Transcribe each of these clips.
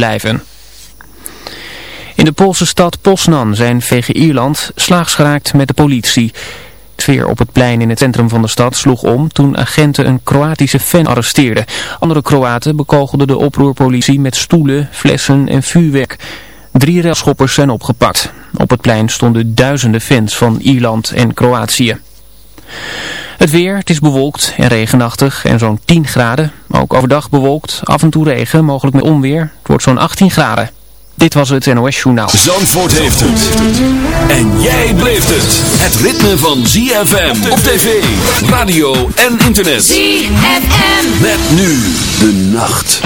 blijven. In de Poolse stad Poznan zijn VG-Ierland slaags geraakt met de politie. Het sfeer op het plein in het centrum van de stad sloeg om toen agenten een Kroatische fan arresteerden. Andere Kroaten bekogelden de oproerpolitie met stoelen, flessen en vuurwerk. Drie railschoppers zijn opgepakt. Op het plein stonden duizenden fans van Ierland en Kroatië. Het weer, het is bewolkt en regenachtig en zo'n 10 graden. Ook overdag bewolkt, af en toe regen, mogelijk met onweer. Het wordt zo'n 18 graden. Dit was het NOS Journaal. Zandvoort heeft het. En jij beleeft het. Het ritme van ZFM op tv, radio en internet. ZFM. Met nu de nacht.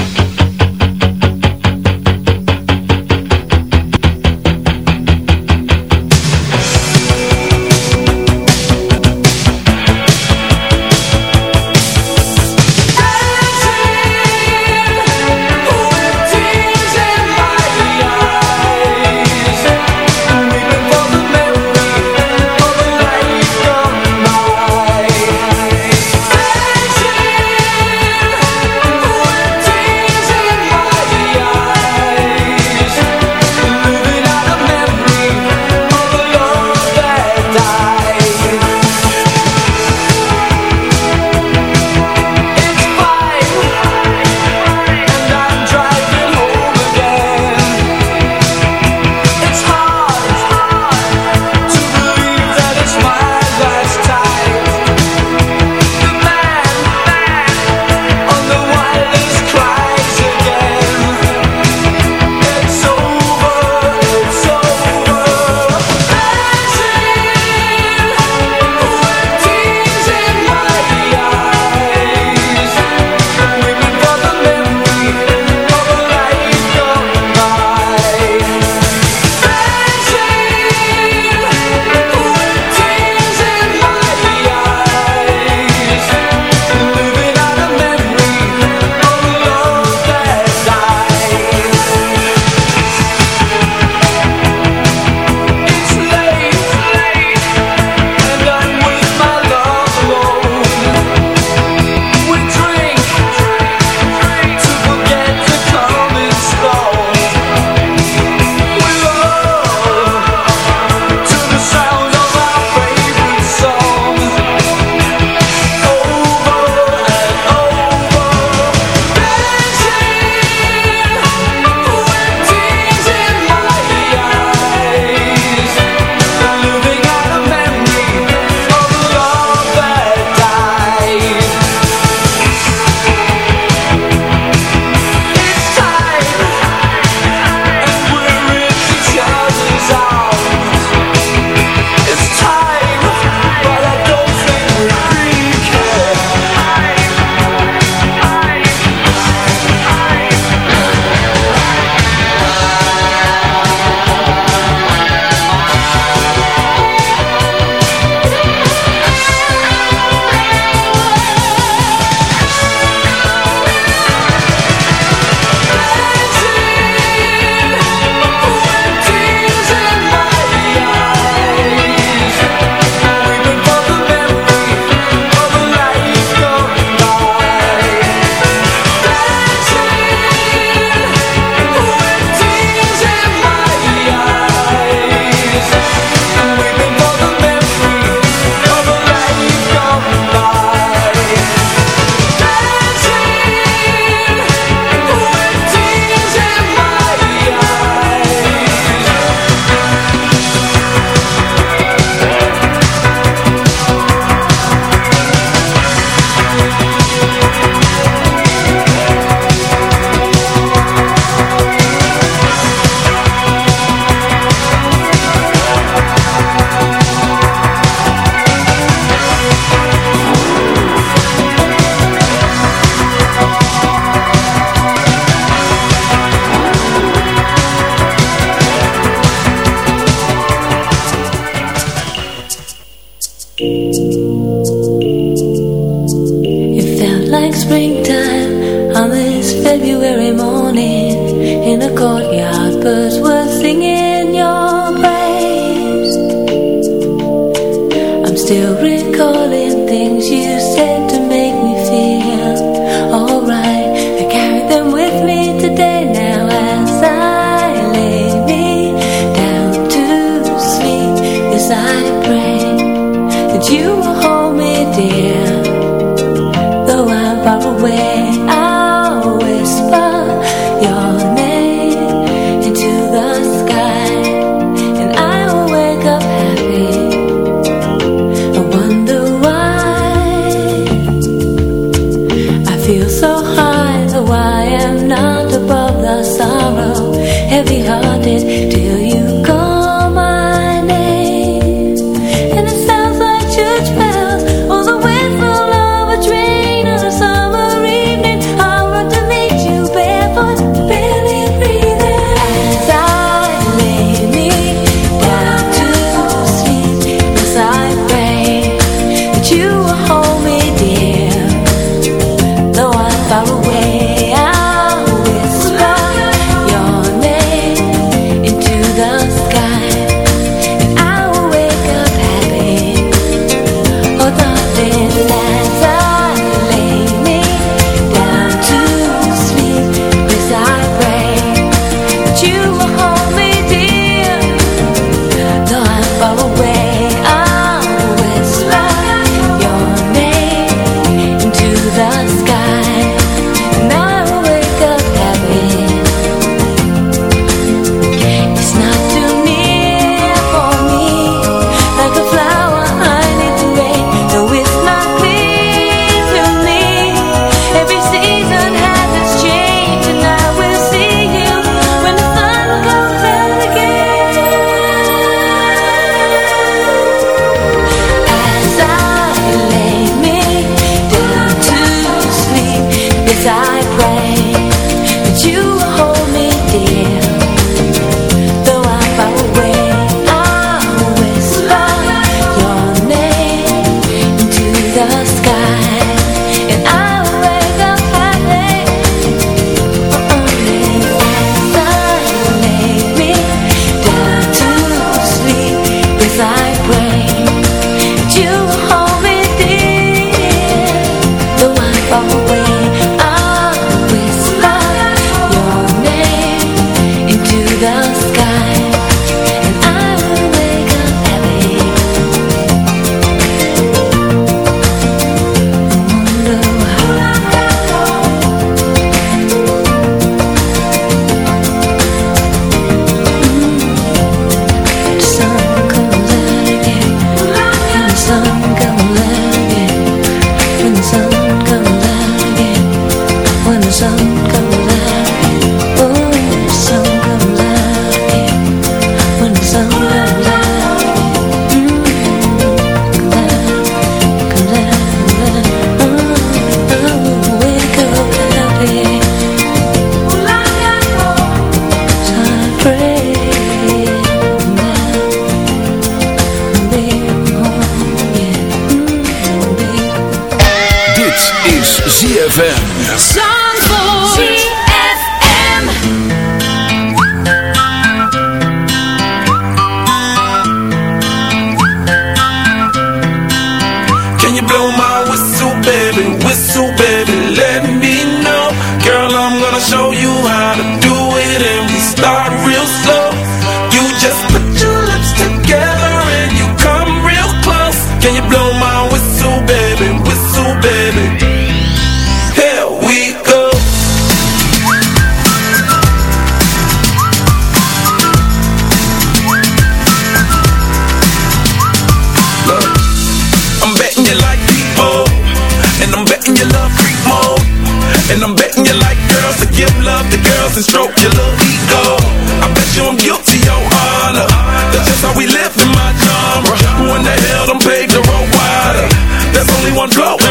one blow.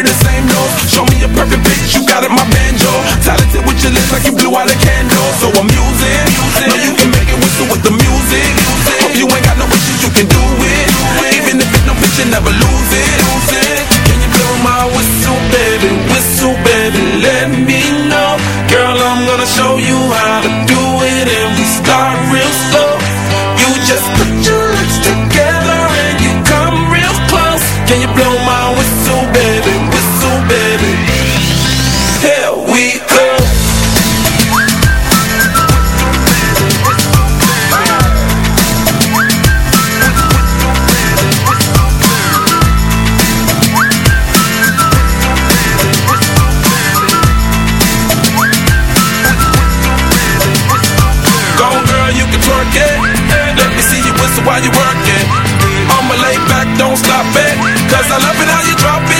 in the same nose Show me a perfect pitch, you got it, my banjo. Talented with your lips like you blew out a candle. So I'm using, know you can make it whistle with the music. Hope you ain't got no issues, you can do it. Even if it's no pitch, you never lose it. don't stop it. Cause I love it how you drop it.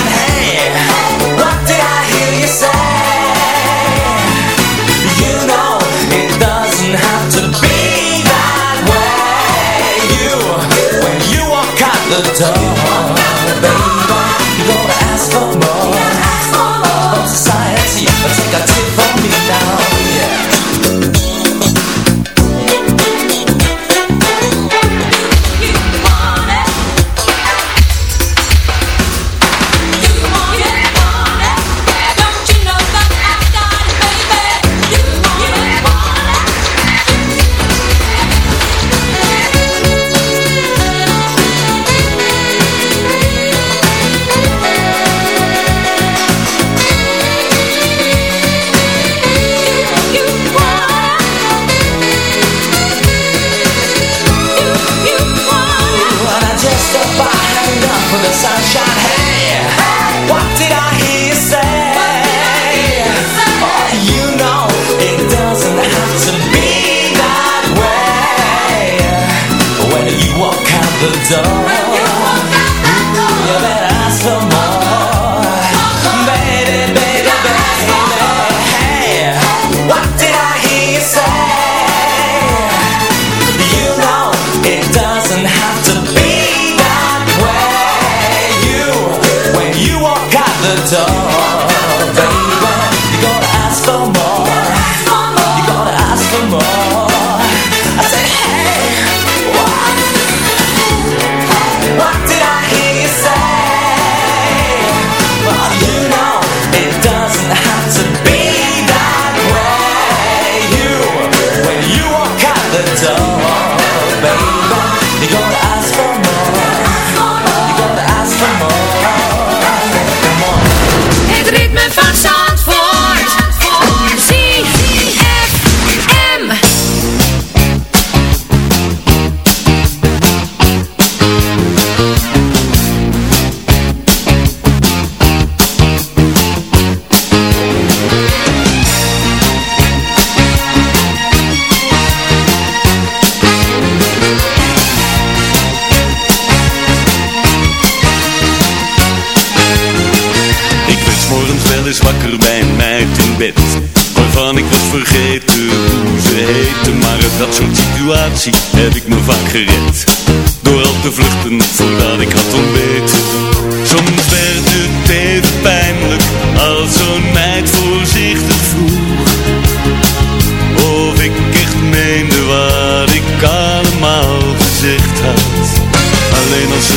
the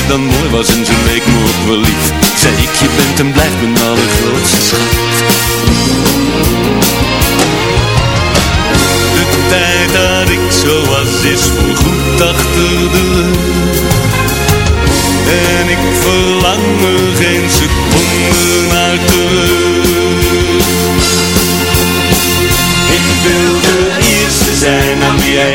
Dan mooi was en ze leek me ook wel lief Zei ik je bent en blijft mijn allergrootste schat tijd dat ik zo was is voorgoed achter de rug. En ik verlang er geen seconde naar terug. Ik wil de eerste zijn aan wie jij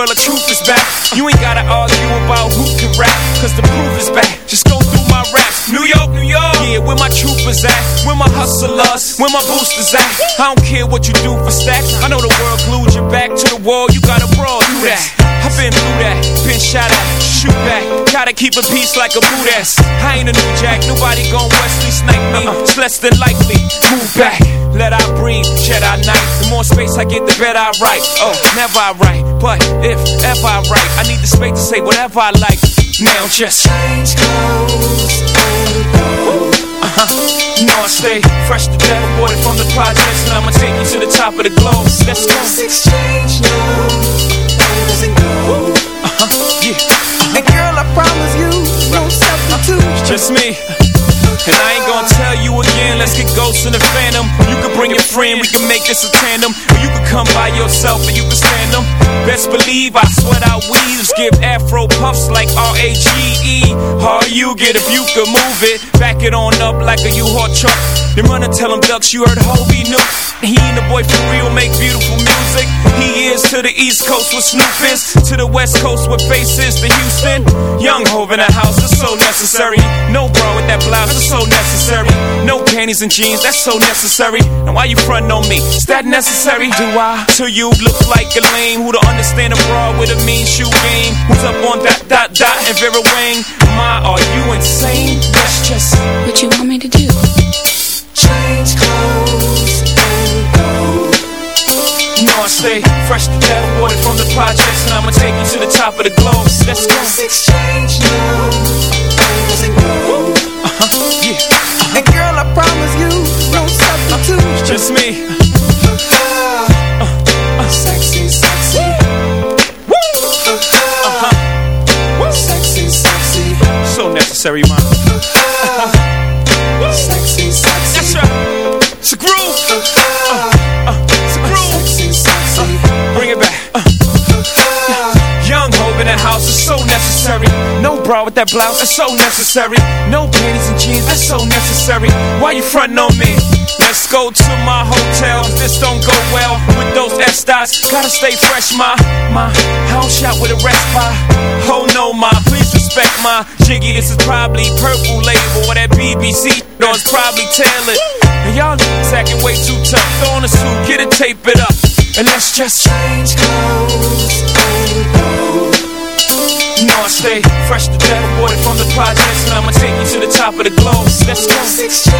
Tell the whole world the truth is back. You ain't gotta argue about who can rap, cause the proof is back. Just go through my raps. New York, New York. Yeah, where my troopers at? Where my hustlers? Where my boosters at? I don't care what you do for stacks. I know the world glued your back to the wall. You gotta brawl through that. I've been through that. Been shot at. Shoot back. Gotta keep a peace like a boot ass. I ain't a new jack. Nobody gon' Wesley snipe me. Uh-uh. It's less than likely. Move back. Let I breathe. Jedi Knight. The more space I get, the better I write. Oh, never I write. But if ever I write, I need the space to say whatever I like. Now just change clothes and go. Uh-huh. Know I stay fresh to death, aborted from the projects, and I'ma take you to the top of the globe. Let's go. Let's exchange clothes and go. Uh-huh. Yeah. Uh-huh. And girl, I promise you, no substitute. It's just me. And I ain't gonna tell you again, let's get ghosts in the phantom. You can bring your friend, we can make this a tandem. Or you can come by yourself and you can stand them. Best believe I sweat out weaves, give afro puffs like R-A-G-E. How you get if you could move it, back it on up like a U-Haul truck. Then run and tell them ducks you heard Hobie new. He and the boy for real make beautiful music. He is to the East Coast with Snoop is, to the West Coast with faces to Houston. Young Hov in the house is so necessary. No bra with that blouse is so necessary. No panties and jeans, that's so necessary. And why you frontin' on me? Is that necessary? Do I? To you look like a lame who don't understand a bra with a mean shoe game. Who's up on that dot dot and Vera Wang? My, are you insane? That's just what you want me to do. Change clothes and go. You know I stay fresh to death, water from the projects, and I'ma take you to the top of the globe. Let's go. Let's exchange now. and go. Uh-huh, yeah. And girl, I promise you, no substitute. Just me. Uh, uh, sexy, sexy. Woo! Uh-huh. Sexy, sexy. So necessary, man. It's a groove. Uh, uh, it's a groove. Uh, bring it back. Uh. Young Hov in the house is so necessary. No bra with that blouse, that's so necessary. No panties and jeans, that's so necessary. Why you frontin' on me? Let's go to my hotel. This don't go well with those S dots, gotta stay fresh, my my house shot with a by. Oh no, my please respect my jiggy. This is probably purple label or that BBC. No, it's probably tailored. And y'all niggas acting way too tough. Throw on a suit, get it, tape it up, and let's just change clothes. You know I stay fresh to death, water from the projects, and I'ma take you to the top of the globe. Let's go.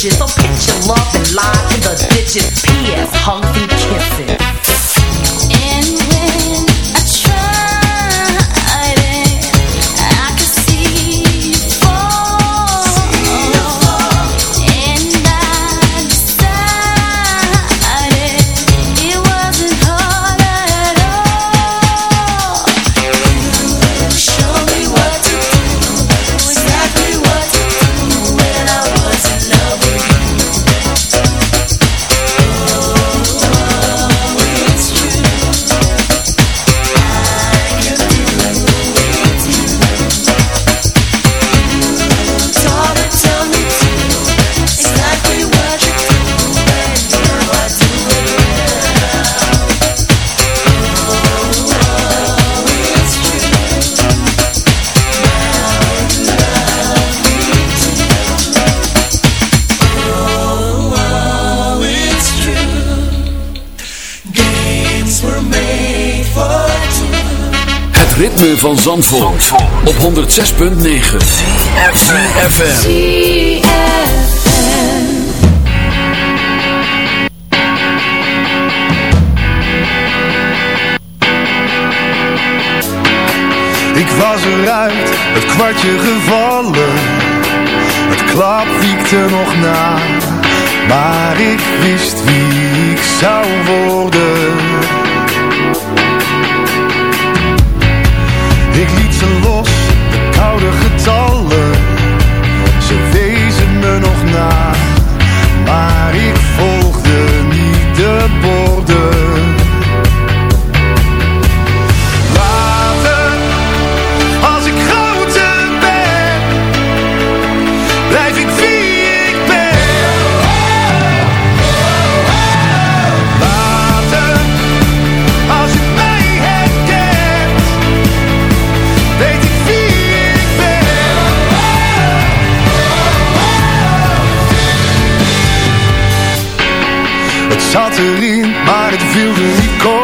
digits. So pitch your love and lie in the ditches. van Zandvoort, op 106.9 CFFM Ik was eruit, het kwartje gevallen. Het klap wiekte nog na Maar ik wist wie ik zou worden. mensen los, de koude getallen zat erin, maar het viel niet.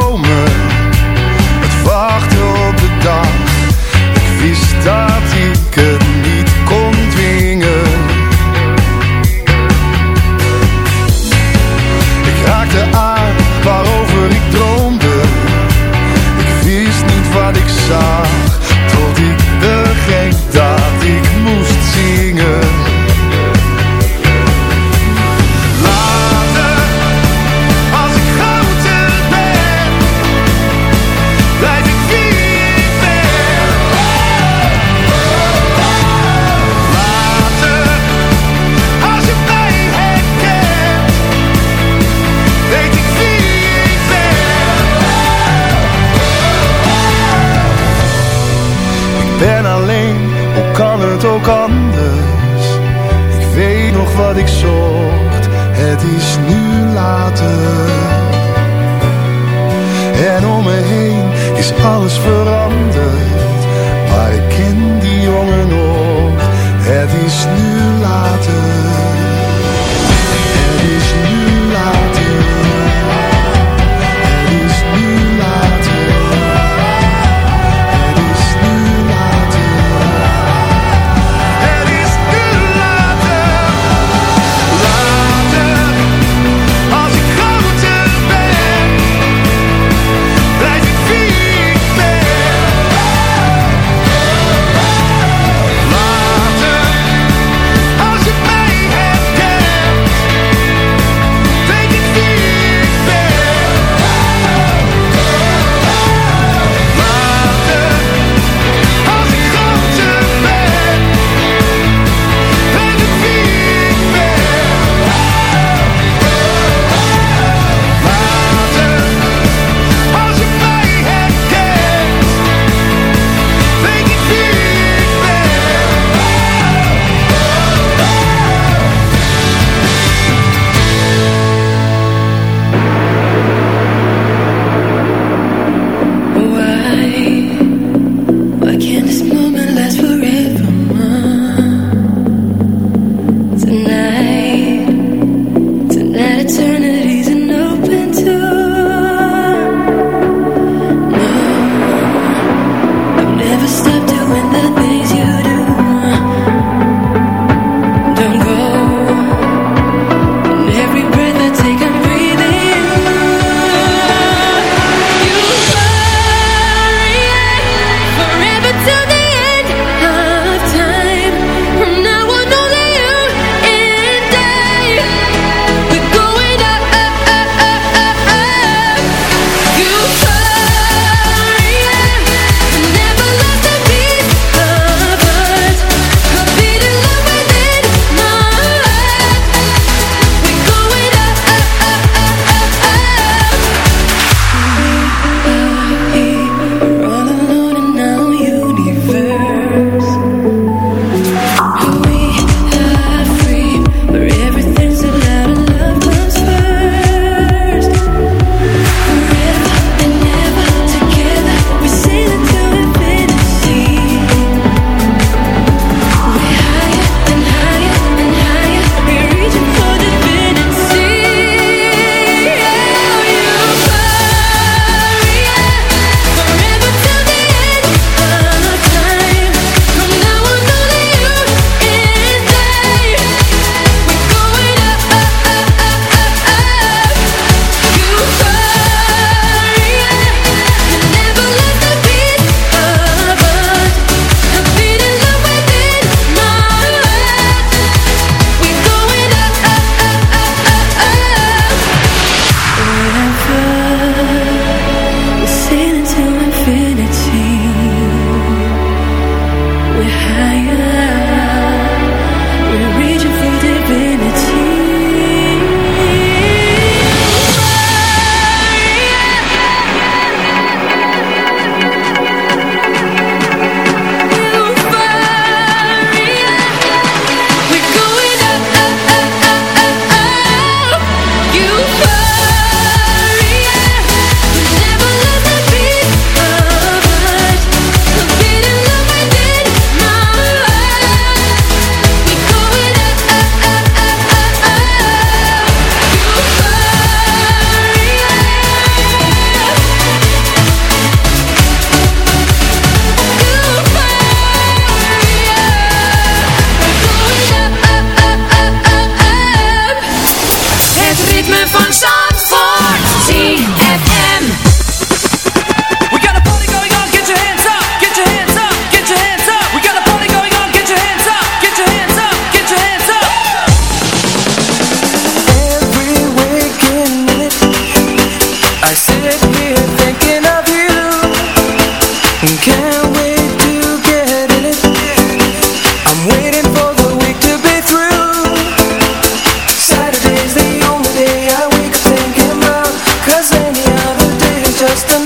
just a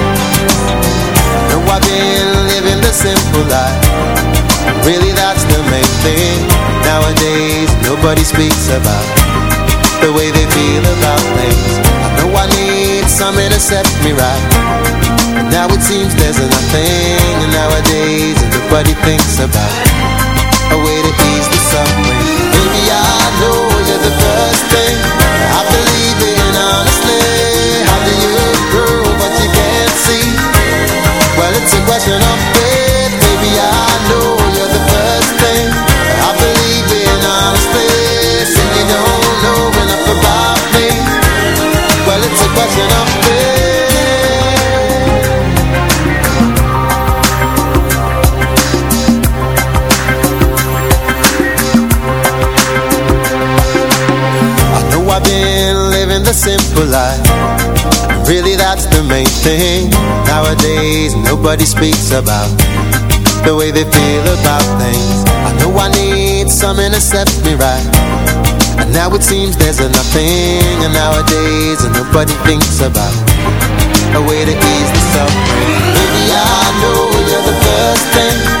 Really that's the main thing Nowadays nobody speaks about. The way they feel about things. I know I need to set me right. Now it seems there's nothing nowadays nobody thinks about. A way to ease the suffering. thing nowadays nobody speaks about. The way they feel about things. I know I need someone to set me right. And now it seems there's nothing And nowadays nobody thinks about. A way to ease the suffering. Baby, I know you're the first thing.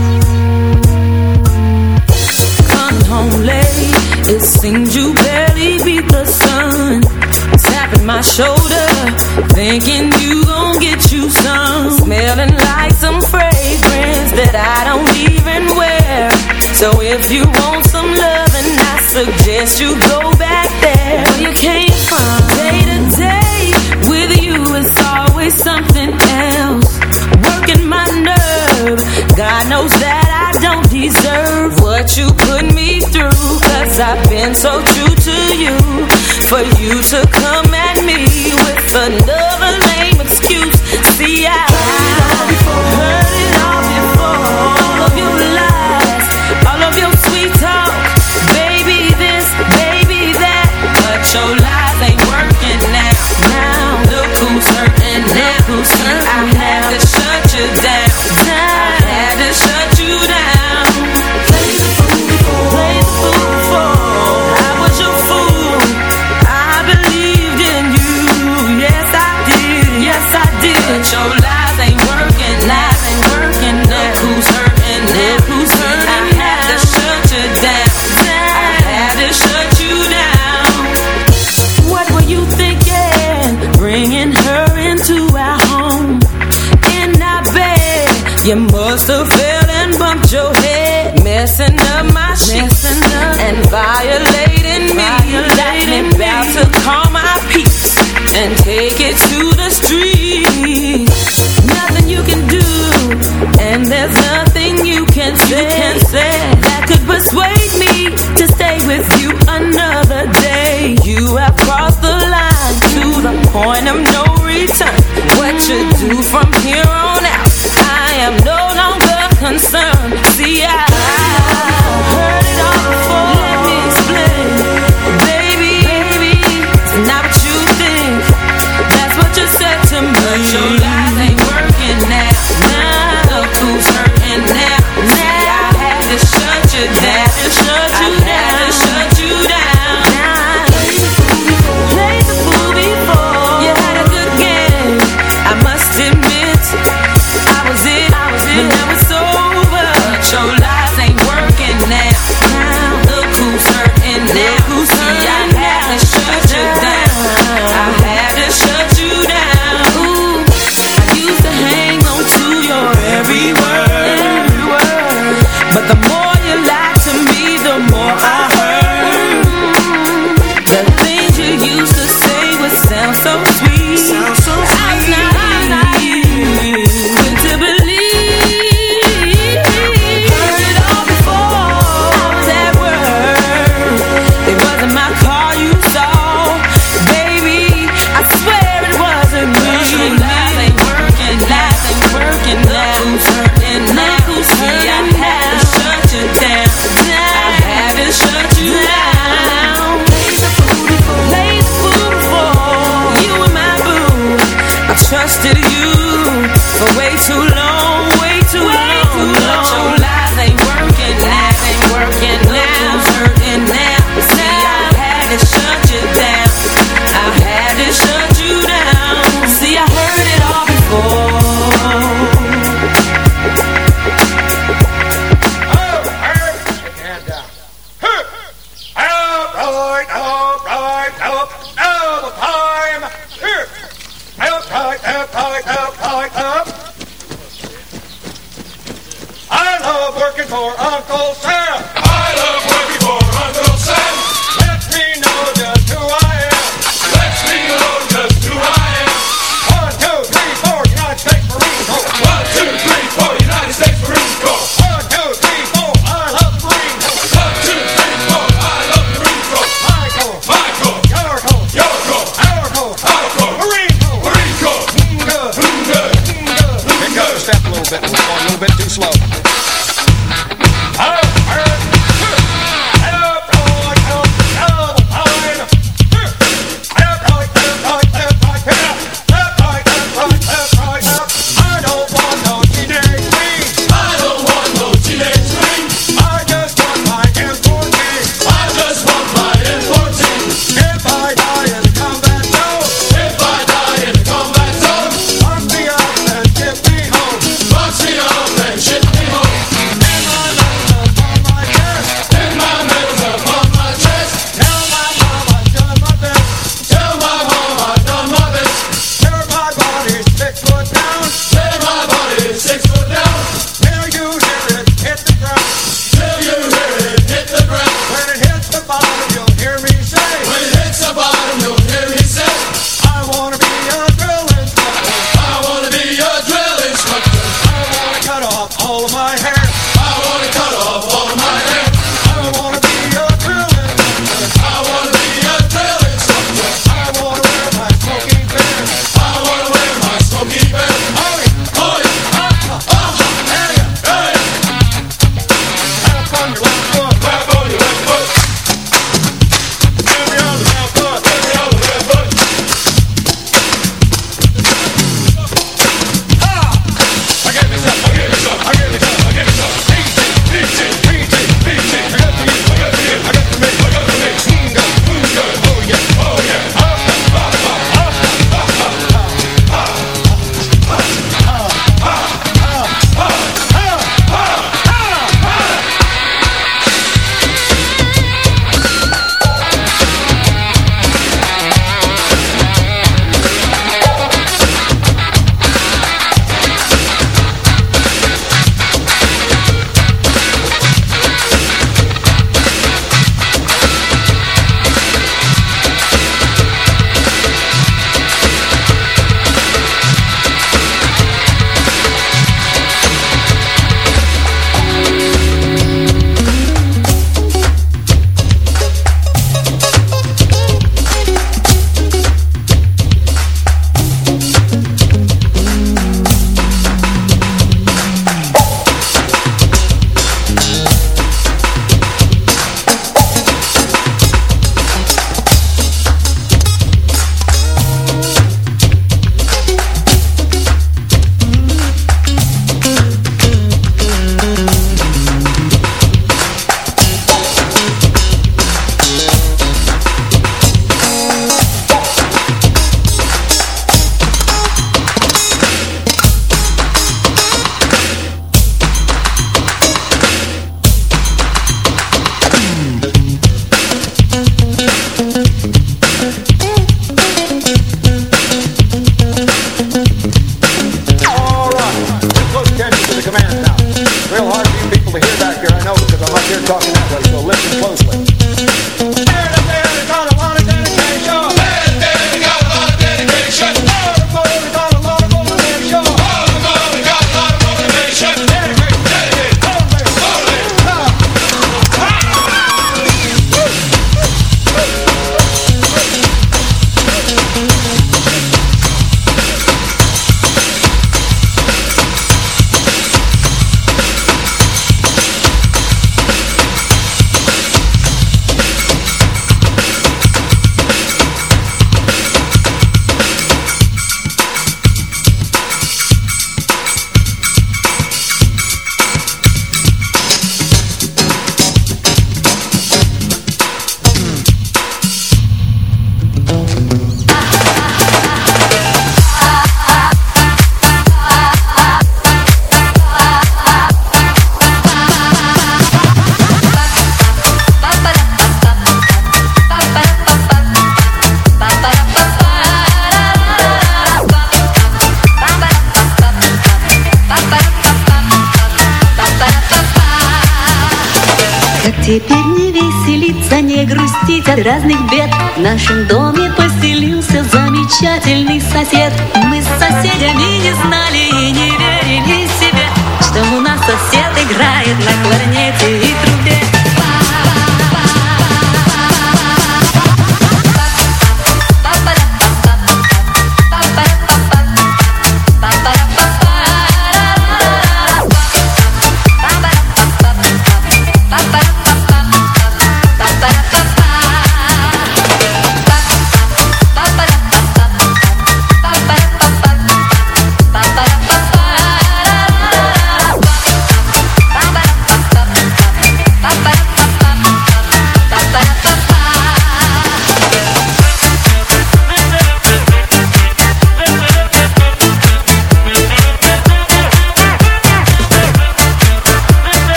lonely. It seems you barely beat the sun. Tapping my shoulder, thinking you gon' get you some. Smelling like some fragrance that I don't even wear. So if you want some loving, I suggest you go back there. Well, you can't so true. to do from here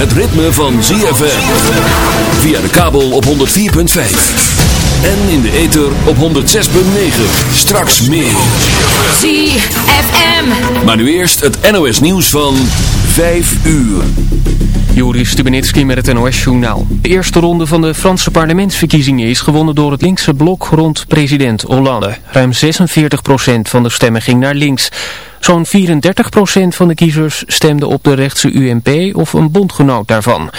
het ritme van ZFM. Via de kabel op 104.5. En in de ether op 106.9. Straks meer. ZFM. Maar nu eerst het NOS nieuws van 5 uur. Joris Stubenitski met het NOS-journaal. De eerste ronde van de Franse parlementsverkiezingen is gewonnen door het linkse blok rond president Hollande. Ruim 46% van de stemmen ging naar links. Zo'n 34% van de kiezers stemde op de rechtse UMP of een bondgenoot daarvan.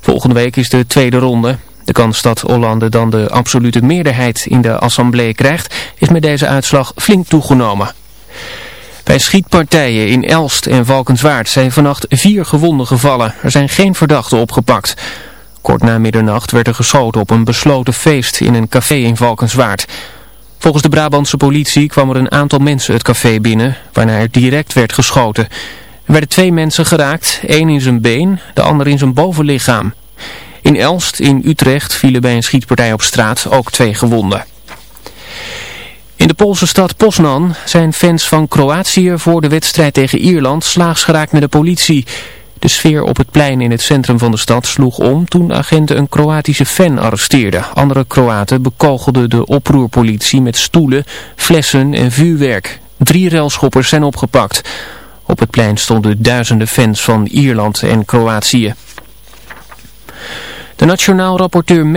Volgende week is de tweede ronde. De kans dat Hollande dan de absolute meerderheid in de assemblée krijgt, is met deze uitslag flink toegenomen. Bij schietpartijen in Elst en Valkenswaard zijn vannacht vier gewonden gevallen. Er zijn geen verdachten opgepakt. Kort na middernacht werd er geschoten op een besloten feest in een café in Valkenswaard. Volgens de Brabantse politie kwam er een aantal mensen het café binnen, waarna er direct werd geschoten. Er werden twee mensen geraakt, één in zijn been, de ander in zijn bovenlichaam. In Elst in Utrecht vielen bij een schietpartij op straat ook twee gewonden. In de Poolse stad Poznan zijn fans van Kroatië voor de wedstrijd tegen Ierland slaags geraakt met de politie. De sfeer op het plein in het centrum van de stad sloeg om toen agenten een Kroatische fan arresteerden. Andere Kroaten bekogelden de oproerpolitie met stoelen, flessen en vuurwerk. Drie relschoppers zijn opgepakt. Op het plein stonden duizenden fans van Ierland en Kroatië. De nationaal rapporteur Men